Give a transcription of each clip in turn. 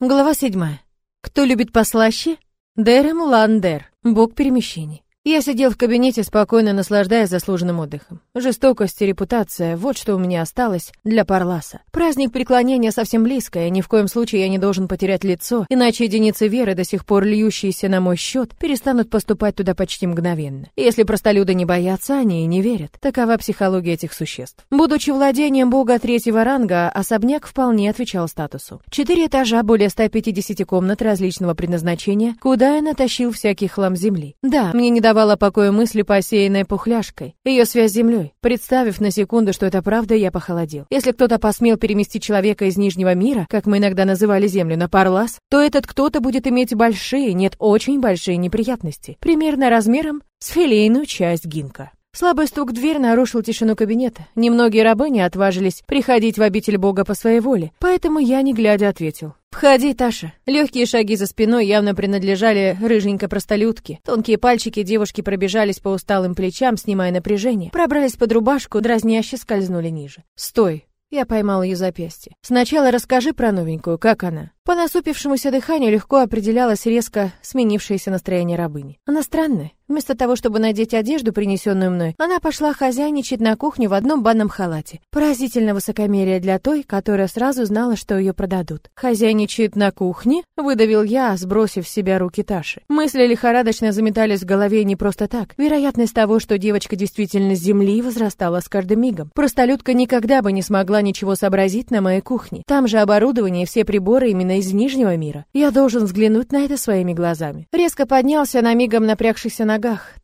Глава седьмая. Кто любит послаще? Дерем Ландер, бог перемещений. Я сидел в кабинете, спокойно наслаждаясь заслуженным отдыхом. Жестокость и репутация — вот что у меня осталось для Парласа. Праздник преклонения совсем близко, и ни в коем случае я не должен потерять лицо, иначе единицы веры, до сих пор льющиеся на мой счет, перестанут поступать туда почти мгновенно. Если простолюды не боятся, они и не верят. Такова психология этих существ. Будучи владением бога третьего ранга, особняк вполне отвечал статусу. Четыре этажа, более 150 комнат различного предназначения, куда я натащил всякий хлам земли. Да, мне не давали давала покоя мысли, посеянной пухляшкой. Ее связь с землей. Представив на секунду, что это правда, я похолодел. Если кто-то посмел переместить человека из Нижнего мира, как мы иногда называли Землю, на Парлас, то этот кто-то будет иметь большие, нет, очень большие неприятности. Примерно размером с филейную часть гинка. Слабый стук в дверь нарушил тишину кабинета. Немногие рабы не отважились приходить в обитель Бога по своей воле, поэтому я, не глядя, ответил. «Входи, Таша». Легкие шаги за спиной явно принадлежали рыженькой простолюдке. Тонкие пальчики девушки пробежались по усталым плечам, снимая напряжение. Пробрались под рубашку, дразняще скользнули ниже. «Стой!» Я поймал ее запястье. «Сначала расскажи про новенькую, как она?» По насупившемуся дыханию легко определялось резко сменившееся настроение рабыни. Она странная. Вместо того, чтобы надеть одежду, принесенную мной, она пошла хозяйничать на кухню в одном банном халате. Поразительно высокомерие для той, которая сразу знала, что ее продадут. «Хозяйничает на кухне?» — выдавил я, сбросив с себя руки Таши. Мысли лихорадочно заметались в голове не просто так. Вероятность того, что девочка действительно с земли, возрастала с каждым мигом. Простолюдка никогда бы не смогла ничего сообразить на моей кухне. Там же оборудование и все приборы именно из Нижнего мира. Я должен взглянуть на это своими глазами. Резко поднялся на мигом напрягшихся ногах.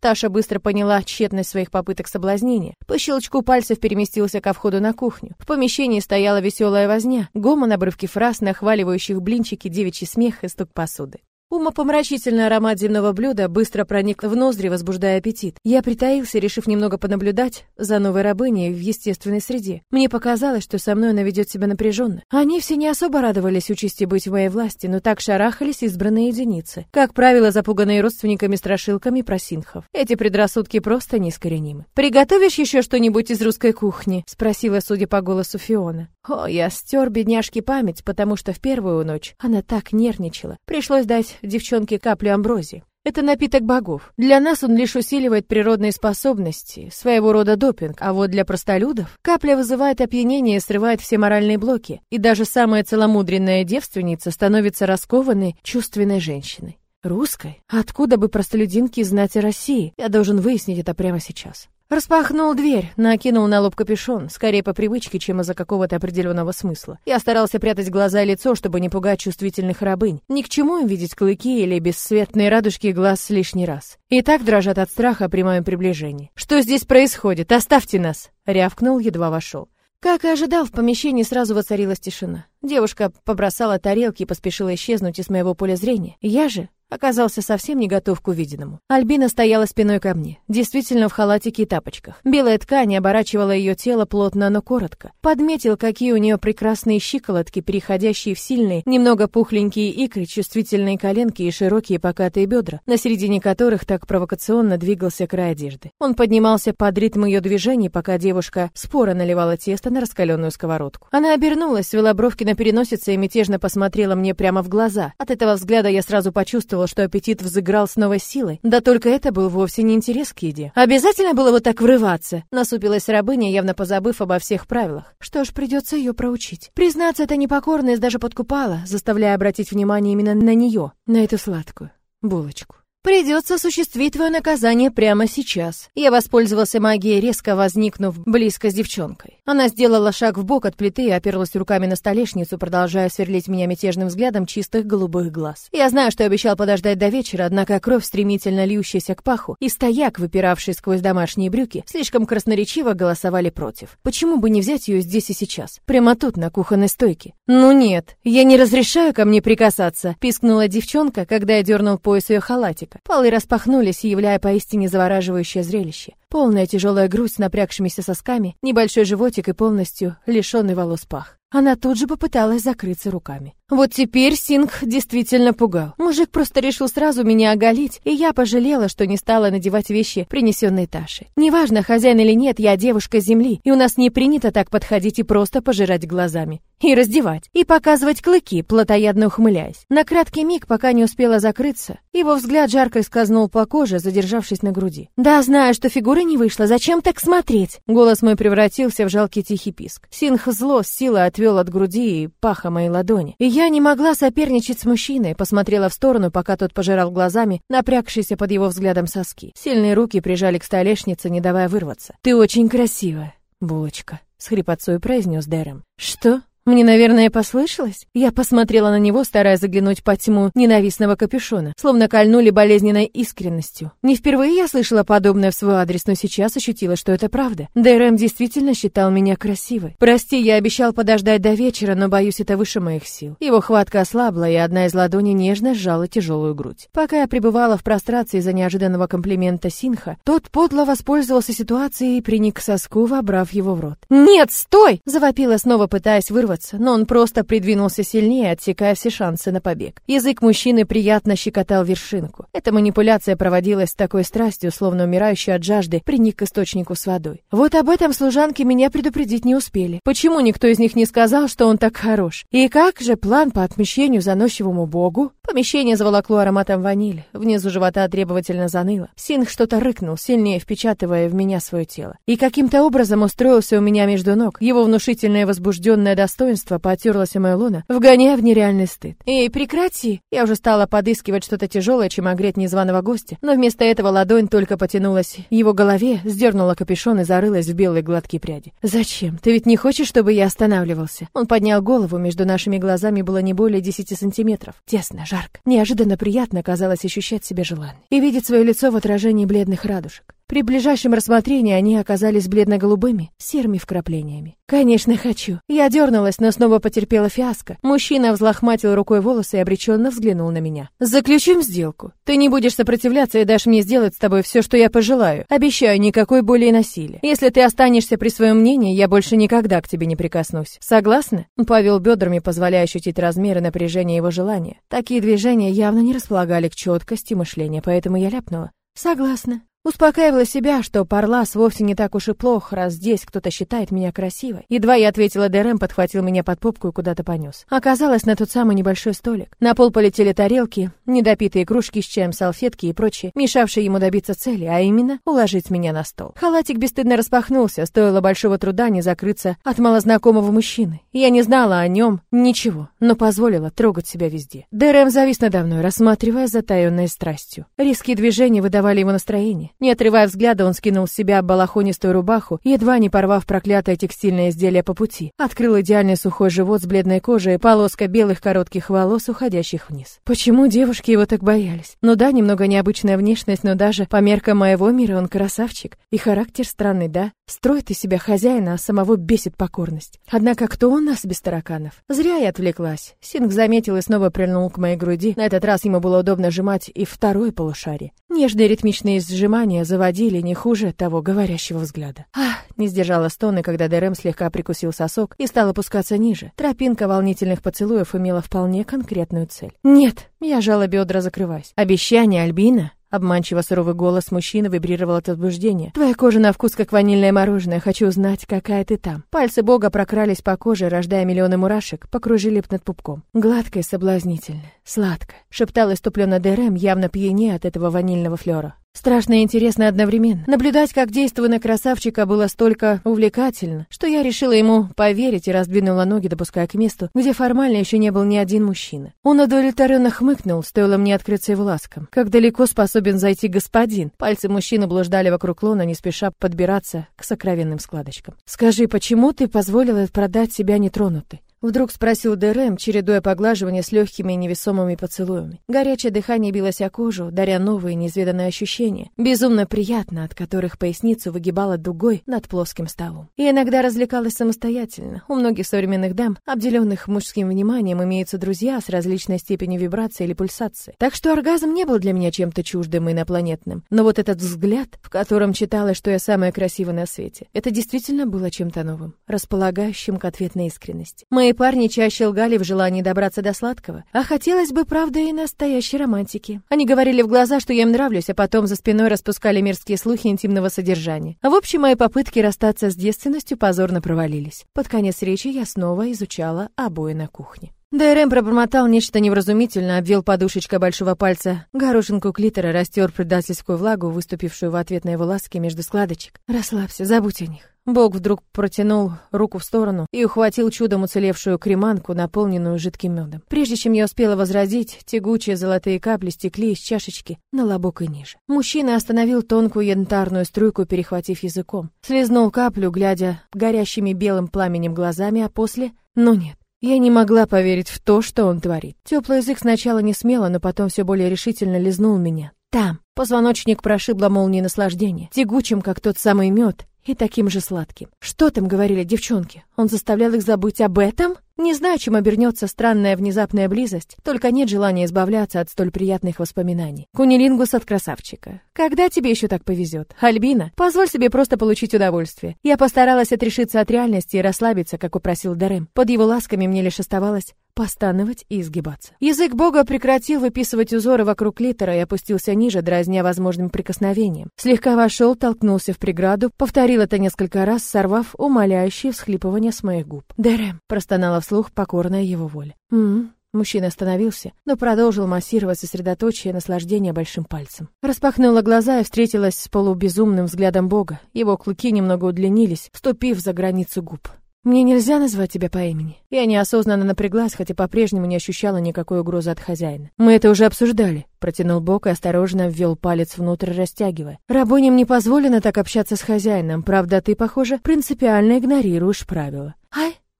Таша быстро поняла тщетность своих попыток соблазнения. По щелчку пальцев переместился ко входу на кухню. В помещении стояла веселая возня, гомон обрывки фраз, нахваливающих блинчики, девичий смех и стук посуды. Умопомрачительный аромат земного блюда быстро проник в ноздри, возбуждая аппетит. Я притаился, решив немного понаблюдать за новой рабыней в естественной среде. Мне показалось, что со мной она ведет себя напряженно. Они все не особо радовались участи быть в моей власти, но так шарахались избранные единицы. Как правило, запуганные родственниками страшилками про синхов. Эти предрассудки просто неискоренимы. «Приготовишь еще что-нибудь из русской кухни?» — спросила, судя по голосу Фиона. О, я стер бедняжке память, потому что в первую ночь она так нервничала. Пришлось дать девчонке каплю амброзии. Это напиток богов. Для нас он лишь усиливает природные способности, своего рода допинг, а вот для простолюдов капля вызывает опьянение и срывает все моральные блоки, и даже самая целомудренная девственница становится раскованной, чувственной женщиной. Русской? Откуда бы простолюдинки знать о России? Я должен выяснить это прямо сейчас. Распахнул дверь, накинул на лоб капюшон, скорее по привычке, чем из-за какого-то определенного смысла. Я старался прятать глаза и лицо, чтобы не пугать чувствительных рабынь. Ни к чему им видеть клыки или бесцветные радужки глаз лишний раз. И так дрожат от страха при моем приближении. «Что здесь происходит? Оставьте нас!» — рявкнул, едва вошел. Как и ожидал, в помещении сразу воцарилась тишина. Девушка побросала тарелки и поспешила исчезнуть из моего поля зрения. Я же оказался совсем не готов к увиденному. Альбина стояла спиной ко мне, действительно в халатике и тапочках. Белая ткань оборачивала ее тело плотно, но коротко. Подметил, какие у нее прекрасные щиколотки, переходящие в сильные, немного пухленькие икры, чувствительные коленки и широкие покатые бедра, на середине которых так провокационно двигался край одежды. Он поднимался под ритм ее движений, пока девушка споро наливала тесто на раскаленную сковородку. Она обернулась, свела бровки на переносице и мятежно посмотрела мне прямо в глаза. От этого взгляда я сразу почувствовал, почувствовал, что аппетит взыграл с новой силой. Да только это был вовсе не интерес к еде. Обязательно было вот так врываться. Насупилась рабыня, явно позабыв обо всех правилах. Что ж, придется ее проучить. Признаться, эта непокорность даже подкупала, заставляя обратить внимание именно на нее, на эту сладкую булочку. Придется осуществить твое наказание прямо сейчас. Я воспользовался магией, резко возникнув близко с девчонкой. Она сделала шаг в бок от плиты и оперлась руками на столешницу, продолжая сверлить меня мятежным взглядом чистых голубых глаз. Я знаю, что обещал подождать до вечера, однако кровь, стремительно льющаяся к паху, и стояк, выпиравший сквозь домашние брюки, слишком красноречиво голосовали против. Почему бы не взять ее здесь и сейчас? Прямо тут, на кухонной стойке. «Ну нет, я не разрешаю ко мне прикасаться», — пискнула девчонка, когда я дернул пояс ее халатик. Полы распахнулись, являя поистине завораживающее зрелище. Полная тяжелая грудь с напрягшимися сосками, небольшой животик и полностью лишенный волос пах. Она тут же попыталась закрыться руками. Вот теперь Синг действительно пугал. Мужик просто решил сразу меня оголить, и я пожалела, что не стала надевать вещи, принесенные Ташей. Неважно, хозяин или нет, я девушка земли, и у нас не принято так подходить и просто пожирать глазами. И раздевать, и показывать клыки, плотоядно ухмыляясь. На краткий миг, пока не успела закрыться, его взгляд жарко скользнул по коже, задержавшись на груди. «Да, знаю, что фигура не вышла, зачем так смотреть?» Голос мой превратился в жалкий тихий писк. Синх зло с силой отвел от груди и паха моей ладони. И я не могла соперничать с мужчиной, посмотрела в сторону, пока тот пожирал глазами, напрягшийся под его взглядом соски. Сильные руки прижали к столешнице, не давая вырваться. «Ты очень красивая, булочка», — с хрипотцой произнес Дэрэм. «Что?» Мне, наверное, послышалось? Я посмотрела на него, стараясь заглянуть по тьму ненавистного капюшона, словно кольнули болезненной искренностью. Не впервые я слышала подобное в свой адрес, но сейчас ощутила, что это правда. ДРМ действительно считал меня красивой. Прости, я обещал подождать до вечера, но боюсь, это выше моих сил. Его хватка ослабла, и одна из ладоней нежно сжала тяжелую грудь. Пока я пребывала в прострации из-за неожиданного комплимента Синха, тот подло воспользовался ситуацией и приник к соску, вобрав его в рот. «Нет, стой!» — завопила снова, пытаясь вырваться вырваться, но он просто придвинулся сильнее, отсекая все шансы на побег. Язык мужчины приятно щекотал вершинку. Эта манипуляция проводилась с такой страстью, словно умирающий от жажды приник к источнику с водой. Вот об этом служанки меня предупредить не успели. Почему никто из них не сказал, что он так хорош? И как же план по отмещению заносчивому богу? Помещение заволокло ароматом ванили. Внизу живота требовательно заныло. Синг что-то рыкнул, сильнее впечатывая в меня свое тело. И каким-то образом устроился у меня между ног. Его внушительное возбужденное достоинство о мою луна, вгоняя в нереальный стыд. «Эй, прекрати!» Я уже стала подыскивать что-то тяжелое, чем огреть незваного гостя, но вместо этого ладонь только потянулась его голове, сдернула капюшон и зарылась в белые гладкие пряди. «Зачем? Ты ведь не хочешь, чтобы я останавливался?» Он поднял голову, между нашими глазами было не более десяти сантиметров. Тесно, жарко. Неожиданно приятно казалось ощущать себя желанной и видеть свое лицо в отражении бледных радужек. При ближайшем рассмотрении они оказались бледно-голубыми, серыми вкраплениями. «Конечно, хочу». Я дернулась, но снова потерпела фиаско. Мужчина взлохматил рукой волосы и обреченно взглянул на меня. «Заключим сделку. Ты не будешь сопротивляться и дашь мне сделать с тобой все, что я пожелаю. Обещаю, никакой боли и насилия. Если ты останешься при своем мнении, я больше никогда к тебе не прикоснусь. Согласна?» Он повел бедрами, позволяя ощутить размеры напряжения его желания. Такие движения явно не располагали к четкости мышления, поэтому я ляпнула. «Согласна». Успокаивала себя, что Парлас вовсе не так уж и плохо, раз здесь кто-то считает меня красивой. Едва я ответила, Дэрэм подхватил меня под попку и куда-то понес. Оказалось, на тот самый небольшой столик. На пол полетели тарелки, недопитые кружки с чаем, салфетки и прочее, мешавшие ему добиться цели, а именно уложить меня на стол. Халатик бесстыдно распахнулся, стоило большого труда не закрыться от малознакомого мужчины. Я не знала о нем ничего, но позволила трогать себя везде. Дэрэм завис надо мной, рассматривая затаенной страстью. Резкие движения выдавали его настроение. Не отрывая взгляда, он скинул с себя балахонистую рубаху, едва не порвав проклятое текстильное изделие по пути. Открыл идеальный сухой живот с бледной кожей и полоска белых коротких волос, уходящих вниз. Почему девушки его так боялись? Ну да, немного необычная внешность, но даже по меркам моего мира он красавчик. И характер странный, да? Строит из себя хозяина, а самого бесит покорность. Однако кто у нас без тараканов? Зря я отвлеклась. Синг заметил и снова прильнул к моей груди. На этот раз ему было удобно сжимать и второе полушарие. Нежные ритмичные сжимания заводили не хуже того говорящего взгляда. Ах, не сдержала стоны, когда Дэрэм слегка прикусил сосок и стал опускаться ниже. Тропинка волнительных поцелуев имела вполне конкретную цель. «Нет!» Я жала бедра, закрываясь. «Обещание, Альбина!» Обманчиво суровый голос мужчины вибрировал от возбуждения. «Твоя кожа на вкус, как ванильное мороженое. Хочу узнать, какая ты там». Пальцы бога прокрались по коже, рождая миллионы мурашек, покружили над пупком. Гладкая, соблазнительная, сладкая. Шептал иступленно Дерем, явно пьянее от этого ванильного флера. Страшно и интересно одновременно. Наблюдать, как действую на красавчика, было столько увлекательно, что я решила ему поверить и раздвинула ноги, допуская к месту, где формально еще не был ни один мужчина. Он удовлетворенно хмыкнул, стоило мне открыться его ласкам. Как далеко способен зайти господин? Пальцы мужчины блуждали вокруг лона, не спеша подбираться к сокровенным складочкам. «Скажи, почему ты позволила продать себя нетронутой?» Вдруг спросил Дерем, чередуя поглаживание с легкими и невесомыми поцелуями. Горячее дыхание билось о кожу, даря новые неизведанные ощущения, безумно приятно, от которых поясницу выгибала дугой над плоским столом. И иногда развлекалась самостоятельно. У многих современных дам, обделенных мужским вниманием, имеются друзья с различной степенью вибрации или пульсации. Так что оргазм не был для меня чем-то чуждым и инопланетным. Но вот этот взгляд, в котором читалось, что я самая красивая на свете, это действительно было чем-то новым, располагающим к ответной искренности. Мои парни чаще лгали в желании добраться до сладкого, а хотелось бы, правда, и настоящей романтики. Они говорили в глаза, что я им нравлюсь, а потом за спиной распускали мерзкие слухи интимного содержания. В общем, мои попытки расстаться с девственностью позорно провалились. Под конец речи я снова изучала обои на кухне. ДРМ пробормотал нечто невразумительно, обвел подушечкой большого пальца горошинку клитора, растер предательскую влагу, выступившую в ответ на его ласки между складочек. «Расслабься, забудь о них». Бог вдруг протянул руку в сторону и ухватил чудом уцелевшую креманку, наполненную жидким медом. Прежде чем я успела возразить, тягучие золотые капли стекли из чашечки на лобок и ниже. Мужчина остановил тонкую янтарную струйку, перехватив языком. Слизнул каплю, глядя горящими белым пламенем глазами, а после... Ну нет. Я не могла поверить в то, что он творит. Теплый язык сначала не смело, но потом все более решительно лизнул меня. Там. Позвоночник прошибло молнией наслаждения, тягучим, как тот самый мед, и таким же сладким. Что там говорили девчонки? Он заставлял их забыть об этом? Не знаю, чем обернется странная внезапная близость, только нет желания избавляться от столь приятных воспоминаний. Кунилингус от красавчика. Когда тебе еще так повезет? Альбина, позволь себе просто получить удовольствие. Я постаралась отрешиться от реальности и расслабиться, как упросил Дарем. Под его ласками мне лишь оставалось постановать и изгибаться. Язык бога прекратил выписывать узоры вокруг литера и опустился ниже, дразня возможным прикосновением. Слегка вошел, толкнулся в преграду, повторил это несколько раз, сорвав умоляющие всхлипывания с моих губ. «Дэрэм», — простонала вслух, покорная его воле. «М-м-м». Мужчина остановился, но продолжил массировать сосредоточие наслаждения большим пальцем. Распахнула глаза и встретилась с полубезумным взглядом Бога. Его клыки немного удлинились, вступив за границу губ. Мне нельзя назвать тебя по имени. Я неосознанно напряглась, хотя по-прежнему не ощущала никакой угрозы от хозяина. Мы это уже обсуждали. Протянул бок и осторожно ввел палец внутрь, растягивая. Рабыням не позволено так общаться с хозяином. Правда, ты, похоже, принципиально игнорируешь правила.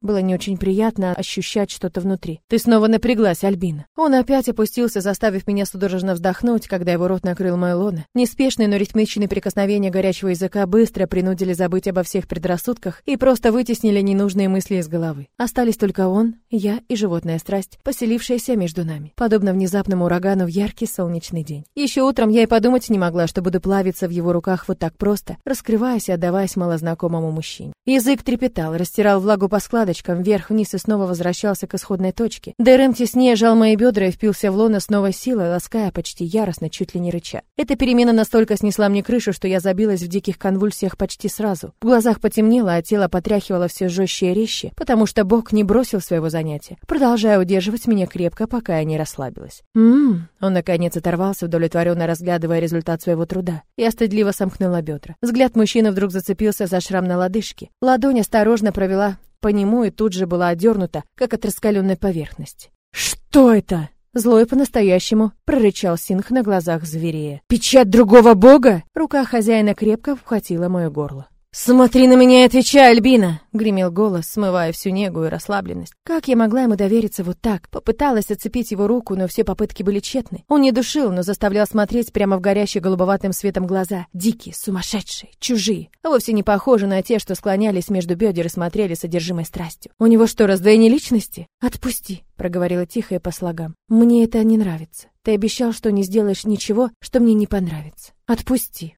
Было не очень приятно ощущать что-то внутри. «Ты снова напряглась, Альбина». Он опять опустился, заставив меня судорожно вздохнуть, когда его рот накрыл мой лона. Неспешные, но ритмичные прикосновения горячего языка быстро принудили забыть обо всех предрассудках и просто вытеснили ненужные мысли из головы. Остались только он, я и животная страсть, поселившаяся между нами, подобно внезапному урагану в яркий солнечный день. Еще утром я и подумать не могла, что буду плавиться в его руках вот так просто, раскрываясь и отдаваясь малознакомому мужчине. Язык трепетал, растирал влагу по складу, складочкам вверх-вниз и снова возвращался к исходной точке. ДРМ теснее жал мои бедра и впился в лоно с новой силой, лаская почти яростно, чуть ли не рыча. Эта перемена настолько снесла мне крышу, что я забилась в диких конвульсиях почти сразу. В глазах потемнело, а тело потряхивало все жестче и резче, потому что Бог не бросил своего занятия, продолжая удерживать меня крепко, пока я не расслабилась. «Ммм...» Он, наконец, оторвался, удовлетворенно разглядывая результат своего труда. Я стыдливо сомкнула бедра. Взгляд мужчины вдруг зацепился за шрам на лодыжке. Ладонь осторожно провела по нему и тут же была одернута, как от раскаленной поверхности. «Что это?» Злой по-настоящему прорычал Синх на глазах зверея. «Печать другого бога?» Рука хозяина крепко вхватила мое горло. «Смотри на меня и отвечай, Альбина!» — гремел голос, смывая всю негу и расслабленность. Как я могла ему довериться вот так? Попыталась отцепить его руку, но все попытки были тщетны. Он не душил, но заставлял смотреть прямо в горящие голубоватым светом глаза. Дикие, сумасшедшие, чужие. А вовсе не похожи на те, что склонялись между бедер и смотрели содержимой страстью. У него что, раздвоение личности? «Отпусти!» — проговорила тихо и по слогам. «Мне это не нравится. Ты обещал, что не сделаешь ничего, что мне не понравится. Отпусти!»